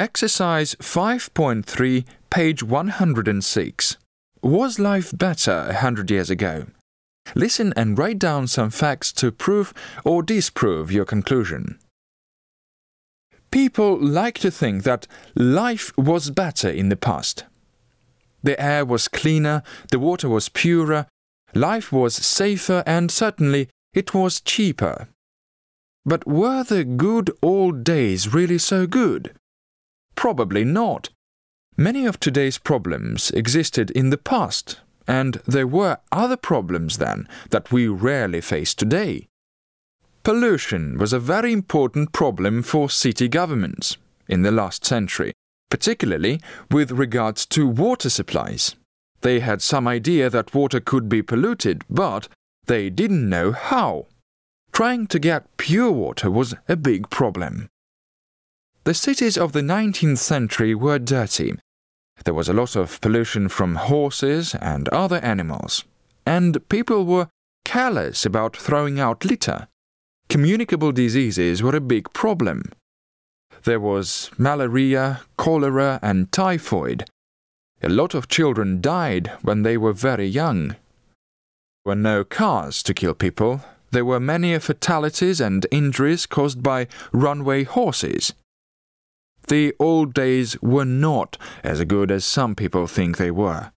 Exercise 5.3, page 106. Was life better a hundred years ago? Listen and write down some facts to prove or disprove your conclusion. People like to think that life was better in the past. The air was cleaner, the water was purer, life was safer, and certainly it was cheaper. But were the good old days really so good? Probably not. Many of today's problems existed in the past, and there were other problems then that we rarely face today. Pollution was a very important problem for city governments in the last century, particularly with regards to water supplies. They had some idea that water could be polluted, but they didn't know how. Trying to get pure water was a big problem. The cities of the 19th century were dirty. There was a lot of pollution from horses and other animals, and people were careless about throwing out litter communicable diseases were a big problem. There was malaria, cholera, and typhoid. A lot of children died when they were very young. There were no cars to kill people. There were many fatalities and injuries caused by runaway horses. The old days were not as good as some people think they were.